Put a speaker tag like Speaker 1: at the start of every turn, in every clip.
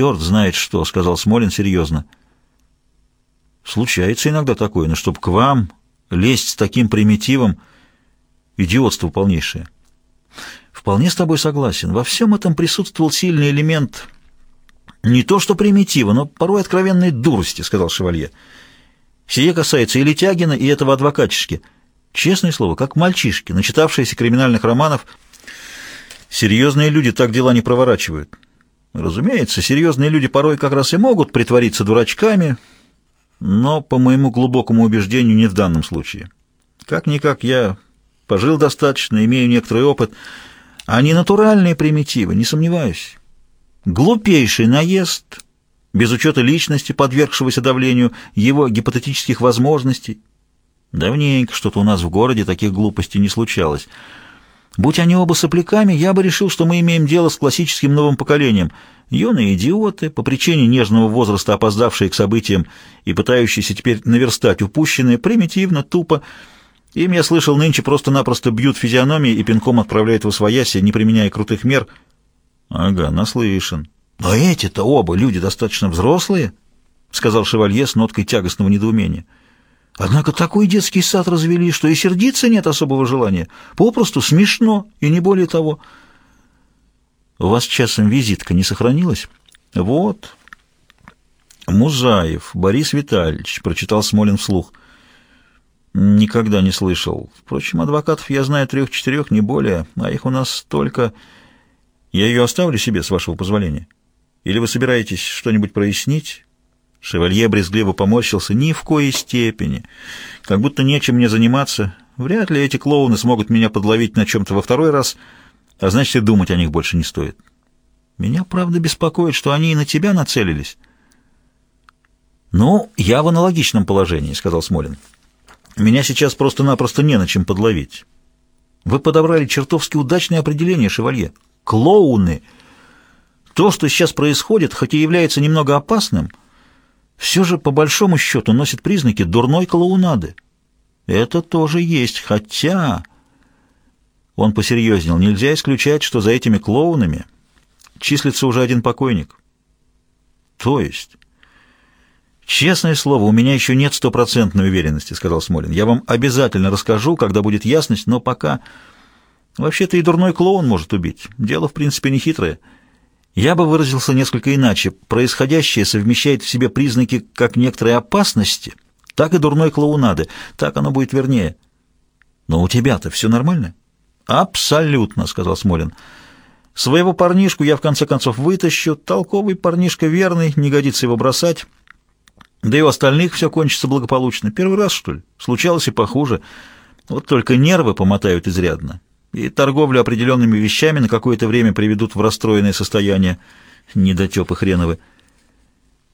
Speaker 1: черт знает что», — сказал Смолин серьезно. «Случается иногда такое, но чтоб к вам лезть с таким примитивом, идиотство полнейшее». «Вполне с тобой согласен. Во всем этом присутствовал сильный элемент не то что примитива, но порой откровенной дурости», — сказал шевалье. «Сие касается и Летягина, и этого адвокатчишки. Честное слово, как мальчишки, начитавшиеся криминальных романов. Серьезные люди так дела не проворачивают». Разумеется, серьезные люди порой как раз и могут притвориться дурачками, но, по моему глубокому убеждению, не в данном случае. Как-никак я пожил достаточно, имею некоторый опыт. Они натуральные примитивы, не сомневаюсь. Глупейший наезд, без учета личности, подвергшегося давлению, его гипотетических возможностей. Давненько что-то у нас в городе таких глупостей не случалось. Будь они оба сопляками, я бы решил, что мы имеем дело с классическим новым поколением. Юные идиоты, по причине нежного возраста опоздавшие к событиям и пытающиеся теперь наверстать упущенные, примитивно, тупо. Им, я слышал, нынче просто-напросто бьют физиономии и пинком отправляют в освояси, не применяя крутых мер. Ага, наслышан. Но эти-то оба люди достаточно взрослые, — сказал шевалье с ноткой тягостного недоумения. Однако такой детский сад развели, что и сердиться нет особого желания. Попросту смешно, и не более того. У вас часом визитка не сохранилась? Вот. Музаев Борис Витальевич, прочитал Смолин вслух. Никогда не слышал. Впрочем, адвокатов я знаю трех-четырех, не более, а их у нас столько. Я ее оставлю себе, с вашего позволения. Или вы собираетесь что-нибудь прояснить? Шевалье брезгливо поморщился. «Ни в коей степени. Как будто нечем мне заниматься. Вряд ли эти клоуны смогут меня подловить на чем-то во второй раз, а значит, и думать о них больше не стоит. Меня, правда, беспокоит, что они и на тебя нацелились». «Ну, я в аналогичном положении», — сказал Смолин. «Меня сейчас просто-напросто не на чем подловить. Вы подобрали чертовски удачное определение, шевалье. Клоуны. То, что сейчас происходит, хоть и является немного опасным, — все же, по большому счету, носит признаки дурной клоунады. Это тоже есть, хотя... Он посерьезнел. Нельзя исключать, что за этими клоунами числится уже один покойник. То есть... «Честное слово, у меня еще нет стопроцентной уверенности», — сказал Смолин. «Я вам обязательно расскажу, когда будет ясность, но пока...» «Вообще-то и дурной клоун может убить. Дело, в принципе, не хитрое». Я бы выразился несколько иначе. Происходящее совмещает в себе признаки как некоторой опасности, так и дурной клоунады. Так оно будет вернее. Но у тебя-то все нормально? Абсолютно, сказал Смолин. Своего парнишку я в конце концов вытащу. Толковый парнишка верный, не годится его бросать. Да и у остальных все кончится благополучно. Первый раз, что ли? Случалось и похуже. Вот только нервы помотают изрядно и торговлю определенными вещами на какое-то время приведут в расстроенное состояние недотепы хреновы.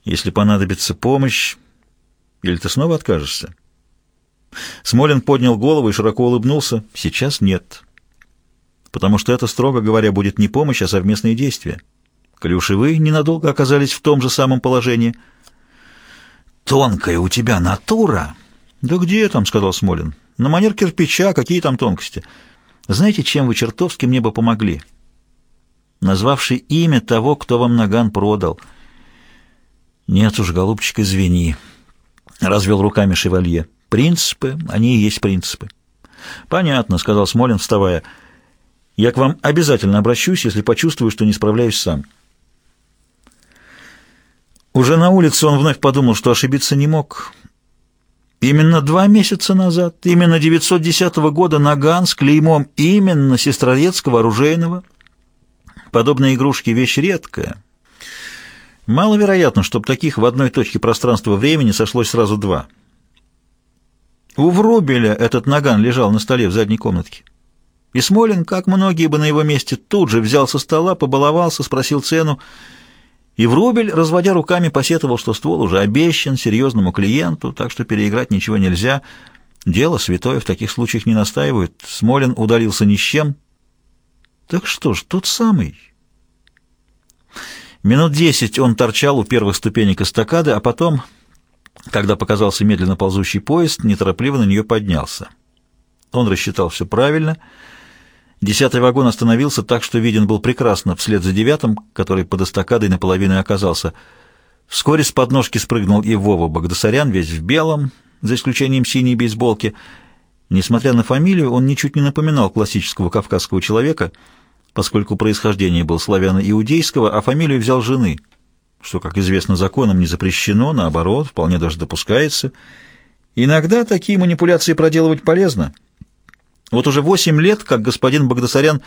Speaker 1: Если понадобится помощь, или ты снова откажешься? Смолин поднял голову и широко улыбнулся. Сейчас нет. Потому что это, строго говоря, будет не помощь, а совместные действия. Клюшевы ненадолго оказались в том же самом положении. «Тонкая у тебя натура!» «Да где там?» — сказал Смолин. «На манер кирпича, какие там тонкости?» Знаете, чем вы чертовски мне бы помогли? Назвавший имя того, кто вам наган продал. Нет уж, голубчик, извини. Развел руками шевалье. Принципы, они и есть принципы. Понятно, сказал Смолин, вставая. Я к вам обязательно обращусь, если почувствую, что не справляюсь сам. Уже на улице он вновь подумал, что ошибиться не мог. Именно два месяца назад, именно 910 года Наган с клеймом именно Сестрорецкого оружейного. Подобные игрушки — вещь редкая. Маловероятно, чтобы таких в одной точке пространства-времени сошлось сразу два. У Врубеля этот наган лежал на столе в задней комнатке. И Смолин, как многие бы на его месте, тут же взял со стола, побаловался, спросил цену — и Врубель, разводя руками, посетовал, что ствол уже обещан серьезному клиенту, так что переиграть ничего нельзя. Дело святое, в таких случаях не настаивают. Смолин удалился ни с чем. Так что ж, тот самый. Минут десять он торчал у первых ступенек эстакады, а потом, когда показался медленно ползущий поезд, неторопливо на нее поднялся. Он рассчитал все правильно Десятый вагон остановился так, что виден был прекрасно вслед за девятым, который под эстакадой наполовину оказался. Вскоре с подножки спрыгнул и Вова Багдасарян, весь в белом, за исключением синей бейсболки. Несмотря на фамилию, он ничуть не напоминал классического кавказского человека, поскольку происхождение был славяно-иудейского, а фамилию взял жены, что, как известно, законом не запрещено, наоборот, вполне даже допускается. Иногда такие манипуляции проделывать полезно — вот уже восемь лет, как господин Багдасарян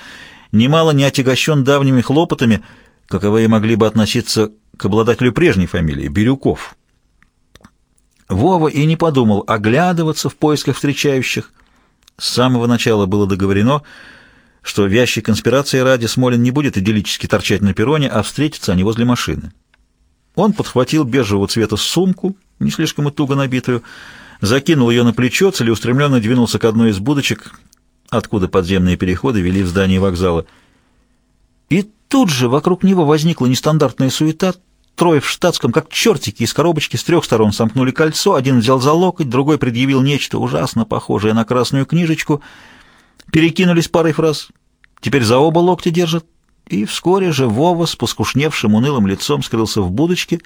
Speaker 1: немало не отягощен давними хлопотами, каковые могли бы относиться к обладателю прежней фамилии — Бирюков. Вова и не подумал оглядываться в поисках встречающих. С самого начала было договорено, что вящей конспирации ради Смолин не будет идиллически торчать на перроне, а встретятся они возле машины. Он подхватил бежевого цвета сумку, не слишком и туго набитую, закинул ее на плечо, целеустремленно двинулся к одной из будочек, откуда подземные переходы вели в здание вокзала. И тут же вокруг него возникла нестандартная суета. Трое в штатском, как чертики из коробочки, с трех сторон сомкнули кольцо, один взял за локоть, другой предъявил нечто ужасно похожее на красную книжечку, перекинулись парой фраз. Теперь за оба локтя держат. И вскоре же Вова с поскушневшим унылым лицом скрылся в будочке,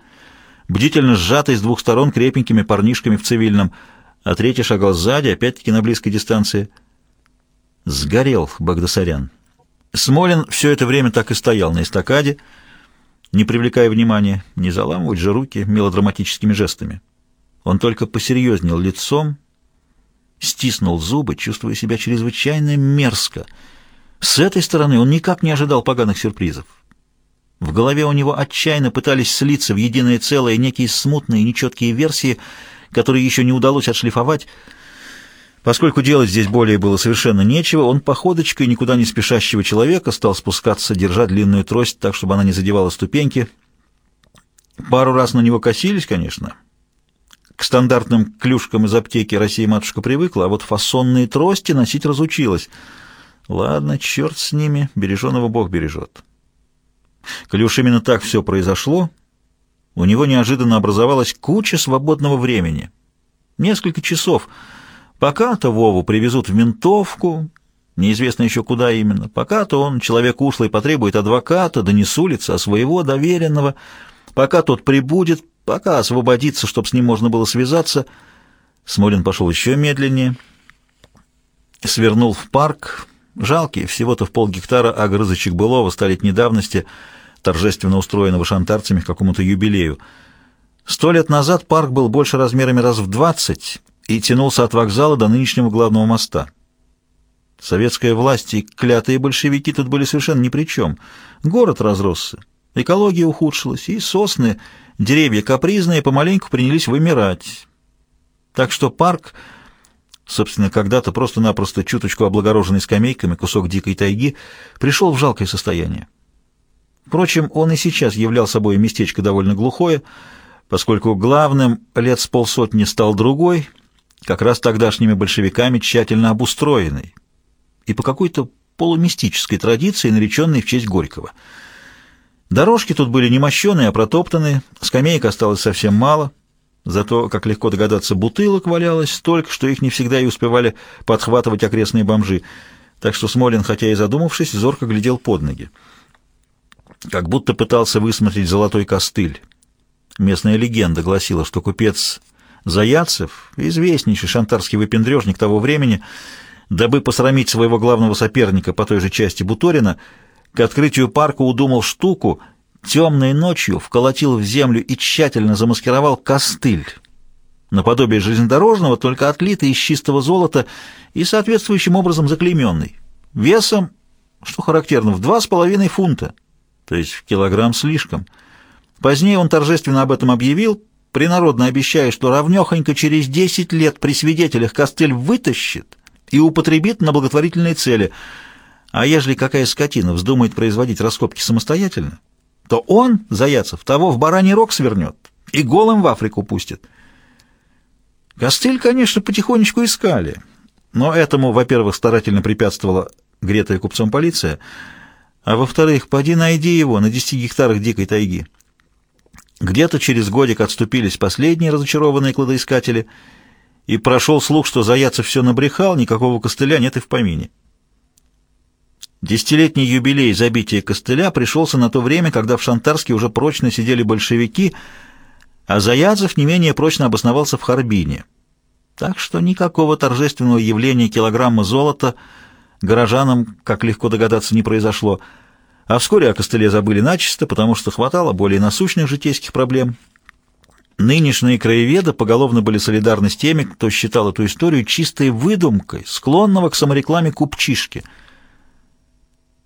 Speaker 1: бдительно сжатый с двух сторон крепенькими парнишками в цивильном, а третий шагал сзади, опять-таки на близкой дистанции — Сгорел Багдасарян. Смолин все это время так и стоял на эстакаде, не привлекая внимания, не заламывать же руки мелодраматическими жестами. Он только посерьезнел лицом, стиснул зубы, чувствуя себя чрезвычайно мерзко. С этой стороны он никак не ожидал поганых сюрпризов. В голове у него отчаянно пытались слиться в единое целое некие смутные, нечеткие версии, которые еще не удалось отшлифовать, Поскольку делать здесь более было совершенно нечего, он походочкой никуда не спешащего человека стал спускаться, держа длинную трость так, чтобы она не задевала ступеньки. Пару раз на него косились, конечно. К стандартным клюшкам из аптеки Россия матушка привыкла, а вот фасонные трости носить разучилась. Ладно, черт с ними, береженого Бог бережет. Уж именно так все произошло, у него неожиданно образовалась куча свободного времени. Несколько часов — Пока-то Вову привезут в ментовку, неизвестно еще куда именно. Пока-то он, человек ушлый, потребует адвоката, да не с улицы, а своего доверенного. Пока тот прибудет, пока освободится, чтобы с ним можно было связаться. Смолин пошел еще медленнее, свернул в парк. Жалкий, всего-то в полгектара огрызочек былого столетней давности, торжественно устроенного шантарцами к какому-то юбилею. Сто лет назад парк был больше размерами раз в двадцать, и тянулся от вокзала до нынешнего главного моста. Советская власть и клятые большевики тут были совершенно ни при чем. Город разросся, экология ухудшилась, и сосны, деревья капризные, помаленьку принялись вымирать. Так что парк, собственно, когда-то просто-напросто чуточку облагороженный скамейками кусок дикой тайги, пришел в жалкое состояние. Впрочем, он и сейчас являл собой местечко довольно глухое, поскольку главным лет с полсотни стал другой — как раз тогдашними большевиками тщательно обустроенный и по какой-то полумистической традиции, нареченной в честь Горького. Дорожки тут были не мощеные, а протоптанные, скамеек осталось совсем мало, зато, как легко догадаться, бутылок валялось столько, что их не всегда и успевали подхватывать окрестные бомжи, так что Смолин, хотя и задумавшись, зорко глядел под ноги. Как будто пытался высмотреть золотой костыль. Местная легенда гласила, что купец Заяцев, известнейший шантарский выпендрежник того времени, дабы посрамить своего главного соперника по той же части Буторина, к открытию парка удумал штуку, темной ночью вколотил в землю и тщательно замаскировал костыль, наподобие железнодорожного, только отлитый из чистого золота и соответствующим образом заклейменный, весом, что характерно, в два с половиной фунта, то есть в килограмм слишком. Позднее он торжественно об этом объявил, принародно обещая, что равнехонько через десять лет при свидетелях костыль вытащит и употребит на благотворительные цели. А ежели какая скотина вздумает производить раскопки самостоятельно, то он, Заяцев, того в бараний рог свернет и голым в Африку пустит. Костыль, конечно, потихонечку искали, но этому, во-первых, старательно препятствовала гретая купцом полиция, а во-вторых, поди найди его на десяти гектарах дикой тайги. Где-то через годик отступились последние разочарованные кладоискатели, и прошел слух, что Заяцев все набрехал, никакого костыля нет и в помине. Десятилетний юбилей забития костыля пришелся на то время, когда в Шантарске уже прочно сидели большевики, а Заядзев не менее прочно обосновался в Харбине. Так что никакого торжественного явления килограмма золота горожанам, как легко догадаться, не произошло. А вскоре о костыле забыли начисто, потому что хватало более насущных житейских проблем. Нынешние краеведы поголовно были солидарны с теми, кто считал эту историю чистой выдумкой, склонного к саморекламе купчишки —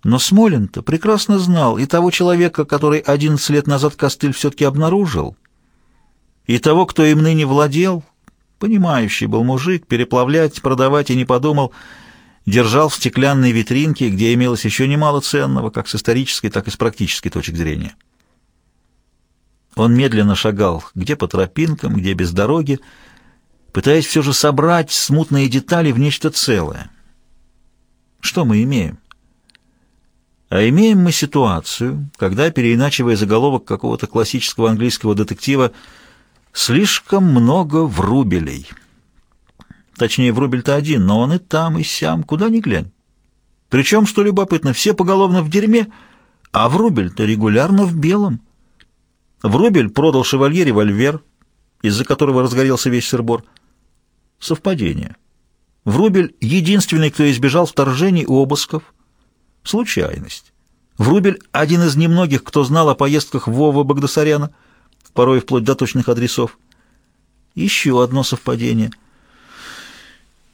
Speaker 1: но Смолин-то прекрасно знал и того человека, который 11 лет назад костыль все-таки обнаружил, и того, кто им ныне владел, понимающий был мужик, переплавлять, продавать и не подумал, держал в стеклянной витринке, где имелось еще немало ценного, как с исторической, так и с практической точки зрения. Он медленно шагал, где по тропинкам, где без дороги, пытаясь все же собрать смутные детали в нечто целое. Что мы имеем? А имеем мы ситуацию, когда, переиначивая заголовок какого-то классического английского детектива, слишком много врубелей. Точнее, врубель-то один, но он и там, и сям, куда ни глянь. Причем, что любопытно, все поголовно в дерьме, а врубель-то регулярно в белом. Врубель продал шевалье револьвер, из-за которого разгорелся весь сырбор. Совпадение. Врубель — единственный, кто избежал вторжений и обысков — Случайность. Врубель — один из немногих, кто знал о поездках Вова Багдасаряна, порой вплоть до точных адресов. Еще одно совпадение.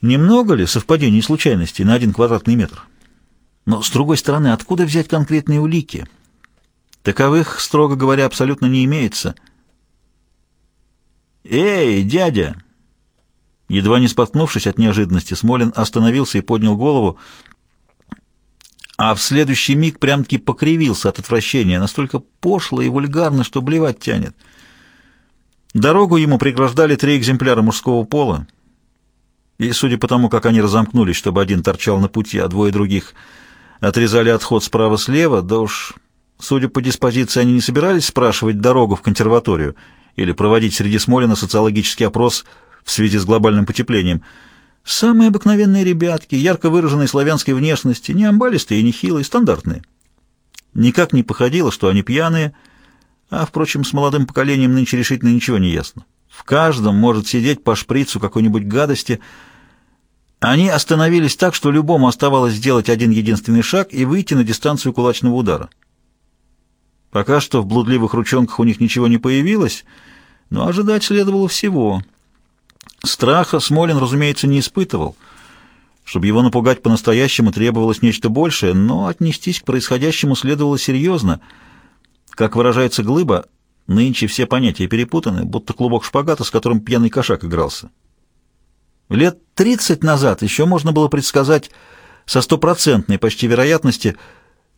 Speaker 1: Немного ли совпадений и случайностей на один квадратный метр? Но, с другой стороны, откуда взять конкретные улики? Таковых, строго говоря, абсолютно не имеется. «Эй, дядя!» Едва не споткнувшись от неожиданности, Смолин остановился и поднял голову, а в следующий миг прям-таки покривился от отвращения, настолько пошло и вульгарно, что блевать тянет. Дорогу ему преграждали три экземпляра мужского пола, и, судя по тому, как они разомкнулись, чтобы один торчал на пути, а двое других отрезали отход справа-слева, да уж, судя по диспозиции, они не собирались спрашивать дорогу в консерваторию или проводить среди Смолина социологический опрос в связи с глобальным потеплением – Самые обыкновенные ребятки, ярко выраженной славянской внешности, не амбалистые и не хилые, стандартные. Никак не походило, что они пьяные, а, впрочем, с молодым поколением нынче решительно ничего не ясно. В каждом может сидеть по шприцу какой-нибудь гадости. Они остановились так, что любому оставалось сделать один единственный шаг и выйти на дистанцию кулачного удара. Пока что в блудливых ручонках у них ничего не появилось, но ожидать следовало всего — Страха Смолин, разумеется, не испытывал. Чтобы его напугать по-настоящему требовалось нечто большее, но отнестись к происходящему следовало серьезно. Как выражается Глыба, нынче все понятия перепутаны, будто клубок шпагата, с которым пьяный кошак игрался. Лет тридцать назад еще можно было предсказать со стопроцентной почти вероятности,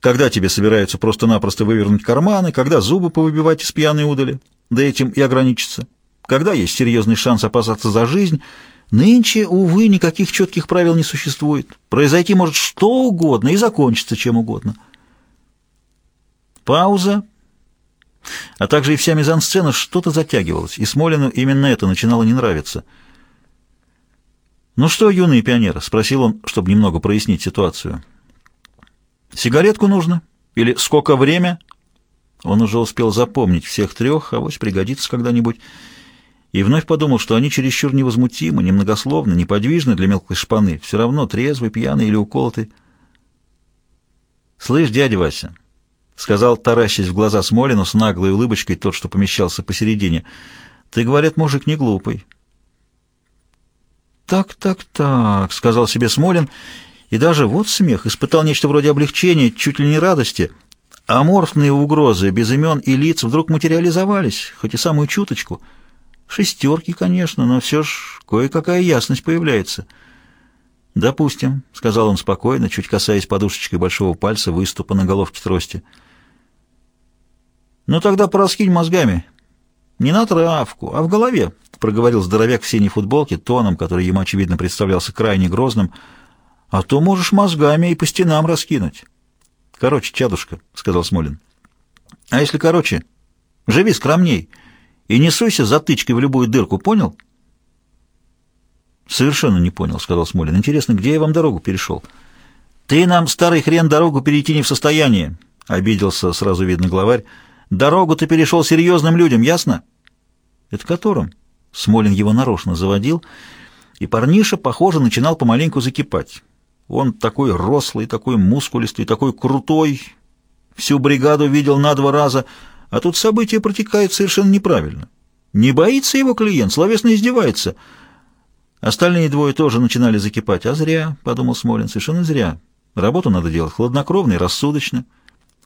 Speaker 1: когда тебе собираются просто-напросто вывернуть карманы, когда зубы повыбивать из пьяной удали, да этим и ограничиться когда есть серьезный шанс опасаться за жизнь, нынче, увы, никаких четких правил не существует. Произойти может что угодно и закончиться чем угодно. Пауза, а также и вся мизансцена что-то затягивалась, и Смолину именно это начинало не нравиться. «Ну что, юные пионеры?» — спросил он, чтобы немного прояснить ситуацию. «Сигаретку нужно? Или сколько время?» Он уже успел запомнить всех трех, а вот пригодится когда-нибудь и вновь подумал, что они чересчур невозмутимы, немногословны, неподвижны для мелкой шпаны, все равно трезвый, пьяный или уколотый. «Слышь, дядя Вася», — сказал, таращась в глаза Смолину с наглой улыбочкой тот, что помещался посередине, — «ты, говорят, мужик не глупый». «Так, так, так», — сказал себе Смолин, и даже вот смех, испытал нечто вроде облегчения, чуть ли не радости. Аморфные угрозы без имен и лиц вдруг материализовались, хоть и самую чуточку — Шестерки, конечно, но все ж кое-какая ясность появляется. «Допустим», — сказал он спокойно, чуть касаясь подушечкой большого пальца выступа на головке трости. «Ну тогда пораскинь мозгами. Не на травку, а в голове», — проговорил здоровяк в синей футболке, тоном, который ему, очевидно, представлялся крайне грозным. «А то можешь мозгами и по стенам раскинуть». «Короче, чадушка», — сказал Смолин. «А если короче? Живи скромней». И не суйся затычкой в любую дырку, понял? Совершенно не понял, сказал Смолин. Интересно, где я вам дорогу перешел? «Ты нам, старый хрен, дорогу перейти не в состоянии», — обиделся сразу видно главарь. «Дорогу ты перешел серьезным людям, ясно?» «Это которым?» Смолин его нарочно заводил, и парниша, похоже, начинал помаленьку закипать. Он такой рослый, такой мускулистый, такой крутой, всю бригаду видел на два раза, а тут события протекают совершенно неправильно. Не боится его клиент, словесно издевается. Остальные двое тоже начинали закипать. А зря, — подумал Смолин, — совершенно зря. Работу надо делать хладнокровно и рассудочно.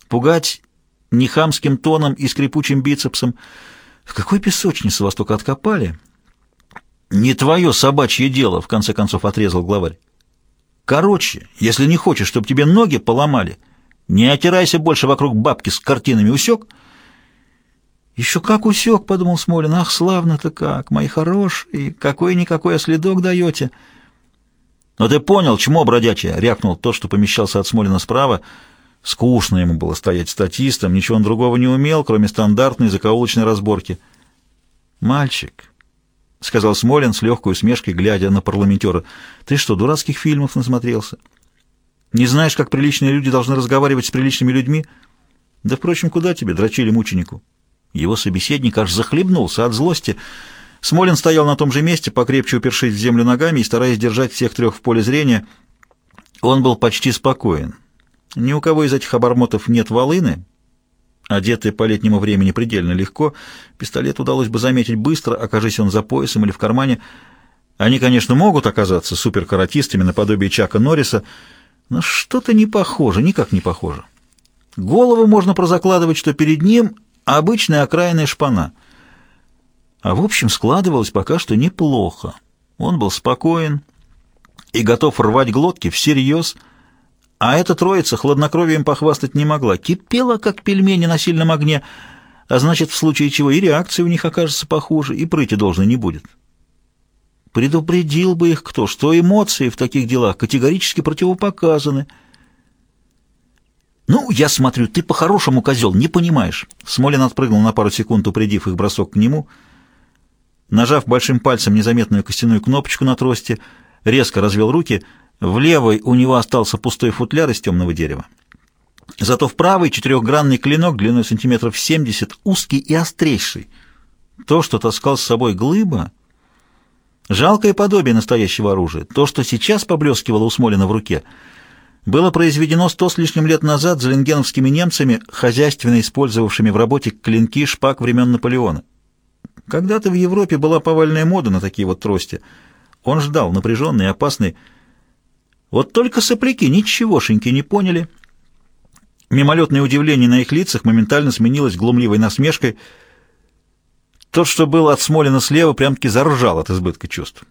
Speaker 1: Пугать нехамским тоном и скрипучим бицепсом. В какой песочнице вас только откопали? Не твое собачье дело, — в конце концов отрезал главарь. Короче, если не хочешь, чтобы тебе ноги поломали, не отирайся больше вокруг бабки с картинами, усек? Еще как усек, — подумал Смолин. Ах, славно-то как, мои хорошие, какой-никакой следок даете. Но ты понял, чмо бродячее, — рявкнул тот, что помещался от Смолина справа. Скучно ему было стоять статистом, ничего он другого не умел, кроме стандартной закоулочной разборки. «Мальчик», — сказал Смолин с легкой усмешкой, глядя на парламентера. «Ты что, дурацких фильмов насмотрелся? Не знаешь, как приличные люди должны разговаривать с приличными людьми? Да, впрочем, куда тебе, дрочили мученику?» Его собеседник аж захлебнулся от злости. Смолин стоял на том же месте, покрепче упершись в землю ногами и стараясь держать всех трех в поле зрения. Он был почти спокоен. Ни у кого из этих обормотов нет волыны, одетый по летнему времени предельно легко. Пистолет удалось бы заметить быстро, окажись он за поясом или в кармане. Они, конечно, могут оказаться суперкаратистами наподобие Чака Норриса, но что-то не похоже, никак не похоже. Голову можно прозакладывать, что перед ним обычная окраинная шпана. А в общем складывалось пока что неплохо. Он был спокоен и готов рвать глотки всерьез, а эта троица хладнокровием похвастать не могла, кипела, как пельмени на сильном огне, а значит, в случае чего и реакция у них окажется похуже, и прыти должной не будет. Предупредил бы их кто, что эмоции в таких делах категорически противопоказаны. «Ну, я смотрю, ты по-хорошему, козел, не понимаешь». Смолин отпрыгнул на пару секунд, упредив их бросок к нему. Нажав большим пальцем незаметную костяную кнопочку на трости, резко развел руки — в левой у него остался пустой футляр из темного дерева. Зато в правой четырехгранный клинок длиной сантиметров 70, узкий и острейший. То, что таскал с собой глыба, жалкое подобие настоящего оружия. То, что сейчас поблескивало у Смолина в руке, было произведено сто с лишним лет назад зеленгеновскими немцами, хозяйственно использовавшими в работе клинки шпаг времен Наполеона. Когда-то в Европе была повальная мода на такие вот трости. Он ждал, напряженный и опасный, вот только сопляки ничегошеньки не поняли. Мимолетное удивление на их лицах моментально сменилось глумливой насмешкой. Тот, что был от Смолина слева, прям-таки заржал от избытка чувств.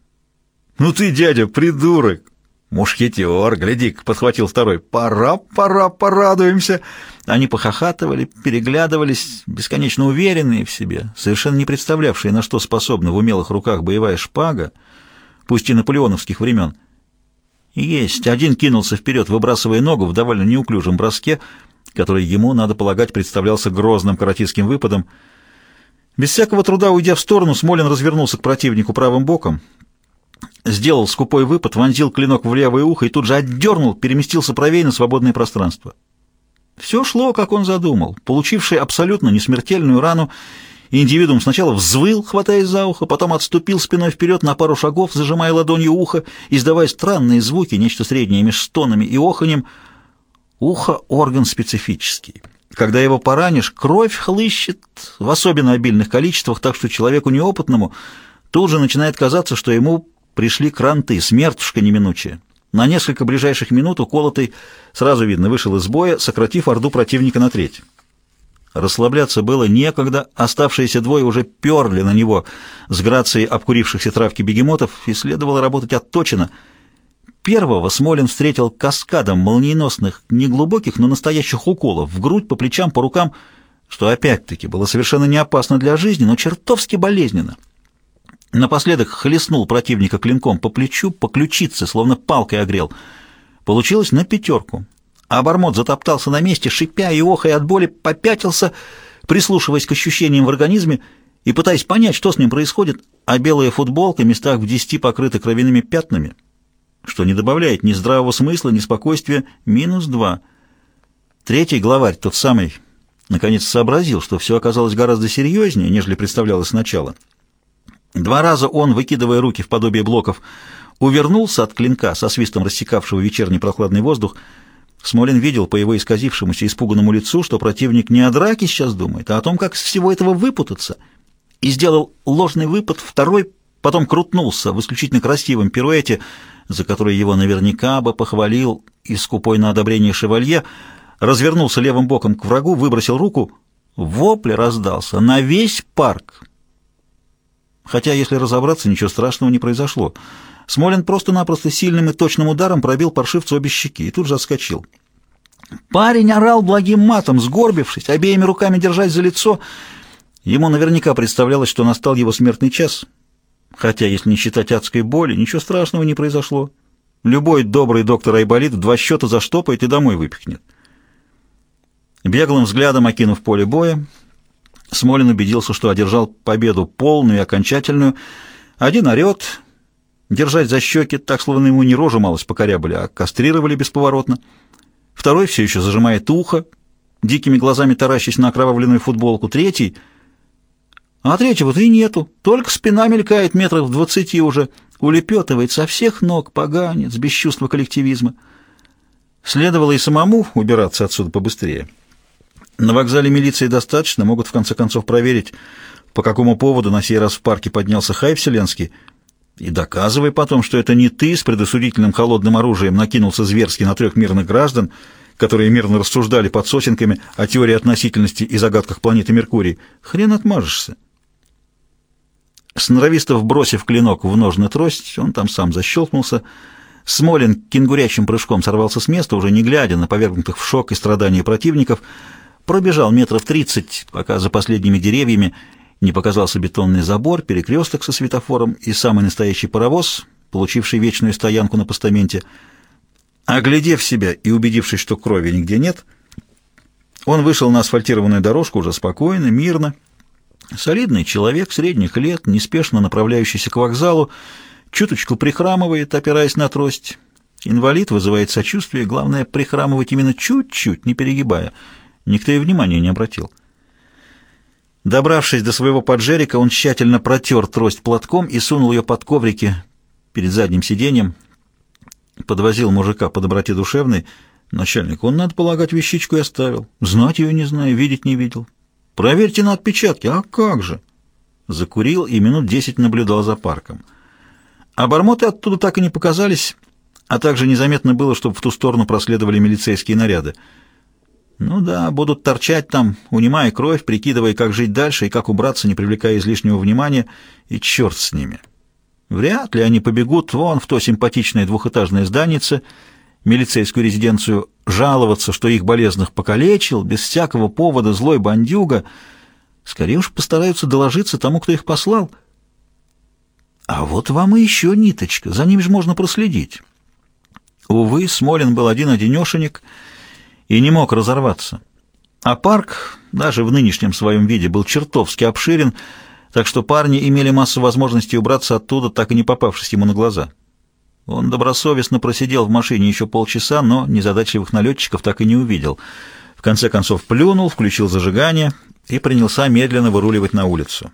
Speaker 1: «Ну ты, дядя, придурок!» «Мушкетер, гляди-ка!» — подхватил второй. «Пора, пора, порадуемся!» Они похохатывали, переглядывались, бесконечно уверенные в себе, совершенно не представлявшие, на что способна в умелых руках боевая шпага, пусть и наполеоновских времен — есть. Один кинулся вперед, выбрасывая ногу в довольно неуклюжем броске, который ему, надо полагать, представлялся грозным каратистским выпадом. Без всякого труда, уйдя в сторону, Смолин развернулся к противнику правым боком, сделал скупой выпад, вонзил клинок в левое ухо и тут же отдернул, переместился правее на свободное пространство. Все шло, как он задумал. Получивший абсолютно несмертельную рану, Индивидуум сначала взвыл, хватаясь за ухо, потом отступил спиной вперед на пару шагов, зажимая ладонью ухо, издавая странные звуки, нечто среднее между стонами и оханем. Ухо — орган специфический. Когда его поранишь, кровь хлыщет в особенно обильных количествах, так что человеку неопытному тут же начинает казаться, что ему пришли кранты, смертушка неминучая. На несколько ближайших минут уколотый, сразу видно, вышел из боя, сократив орду противника на треть. Расслабляться было некогда, оставшиеся двое уже перли на него с грацией обкурившихся травки бегемотов, и следовало работать отточено. Первого Смолин встретил каскадом молниеносных, неглубоких, но настоящих уколов в грудь, по плечам, по рукам, что опять-таки было совершенно не опасно для жизни, но чертовски болезненно. Напоследок хлестнул противника клинком по плечу, по ключице, словно палкой огрел. Получилось на пятерку. А Обормот затоптался на месте, шипя и охая от боли, попятился, прислушиваясь к ощущениям в организме и пытаясь понять, что с ним происходит, а белая футболка, местах в десяти покрыта кровяными пятнами, что не добавляет ни здравого смысла, ни спокойствия. Минус два. Третий главарь, тот самый, наконец сообразил, что все оказалось гораздо серьезнее, нежели представлялось сначала. Два раза он, выкидывая руки в подобие блоков, увернулся от клинка со свистом рассекавшего вечерний прохладный воздух. Смолин видел по его исказившемуся испуганному лицу, что противник не о драке сейчас думает, а о том, как с всего этого выпутаться, и сделал ложный выпад, второй, потом крутнулся в исключительно красивом пируэте, за который его наверняка бы похвалил и скупой на одобрение шевалье, развернулся левым боком к врагу, выбросил руку, вопль раздался на весь парк. Хотя, если разобраться, ничего страшного не произошло. Смолин просто-напросто сильным и точным ударом пробил паршивцу обе щеки и тут же отскочил. Парень орал благим матом, сгорбившись, обеими руками держась за лицо. Ему наверняка представлялось, что настал его смертный час. Хотя, если не считать адской боли, ничего страшного не произошло. Любой добрый доктор Айболит в два счета заштопает и домой выпихнет. Беглым взглядом окинув поле боя, Смолин убедился, что одержал победу полную и окончательную. Один орет, держать за щеки, так словно ему не рожу малость покорябали, а кастрировали бесповоротно. Второй все еще зажимает ухо, дикими глазами таращась на окровавленную футболку. Третий... А третьего-то и нету, только спина мелькает метров в двадцати уже, улепетывает со всех ног, поганец, без чувства коллективизма. Следовало и самому убираться отсюда побыстрее. На вокзале милиции достаточно, могут в конце концов проверить, по какому поводу на сей раз в парке поднялся хай вселенский, и доказывай потом, что это не ты с предосудительным холодным оружием накинулся зверски на трех мирных граждан, которые мирно рассуждали под сосенками о теории относительности и загадках планеты Меркурий. Хрен отмажешься. Сноровисто бросив клинок в ножны трость, он там сам защелкнулся. Смолин кенгурячим прыжком сорвался с места, уже не глядя на повергнутых в шок и страдания противников — Пробежал метров тридцать, пока за последними деревьями не показался бетонный забор, перекресток со светофором и самый настоящий паровоз, получивший вечную стоянку на постаменте. Оглядев себя и убедившись, что крови нигде нет, он вышел на асфальтированную дорожку уже спокойно, мирно. Солидный человек средних лет, неспешно направляющийся к вокзалу, чуточку прихрамывает, опираясь на трость. Инвалид вызывает сочувствие, главное прихрамывать именно чуть-чуть, не перегибая — Никто и внимания не обратил. Добравшись до своего поджерика, он тщательно протер трость платком и сунул ее под коврики перед задним сиденьем. Подвозил мужика по доброте душевной. Начальник, он, надо полагать, вещичку и оставил. Знать ее не знаю, видеть не видел. Проверьте на отпечатки. А как же? Закурил и минут десять наблюдал за парком. Обормоты оттуда так и не показались, а также незаметно было, чтобы в ту сторону проследовали милицейские наряды. Ну да, будут торчать там, унимая кровь, прикидывая, как жить дальше и как убраться, не привлекая излишнего внимания, и черт с ними. Вряд ли они побегут вон в то симпатичное двухэтажное зданице, милицейскую резиденцию, жаловаться, что их болезных покалечил, без всякого повода злой бандюга. Скорее уж постараются доложиться тому, кто их послал. А вот вам и еще ниточка, за ним же можно проследить. Увы, Смолин был один-одинешенек — и не мог разорваться. А парк, даже в нынешнем своем виде, был чертовски обширен, так что парни имели массу возможностей убраться оттуда, так и не попавшись ему на глаза. Он добросовестно просидел в машине еще полчаса, но незадачливых налетчиков так и не увидел. В конце концов плюнул, включил зажигание и принялся медленно выруливать на улицу.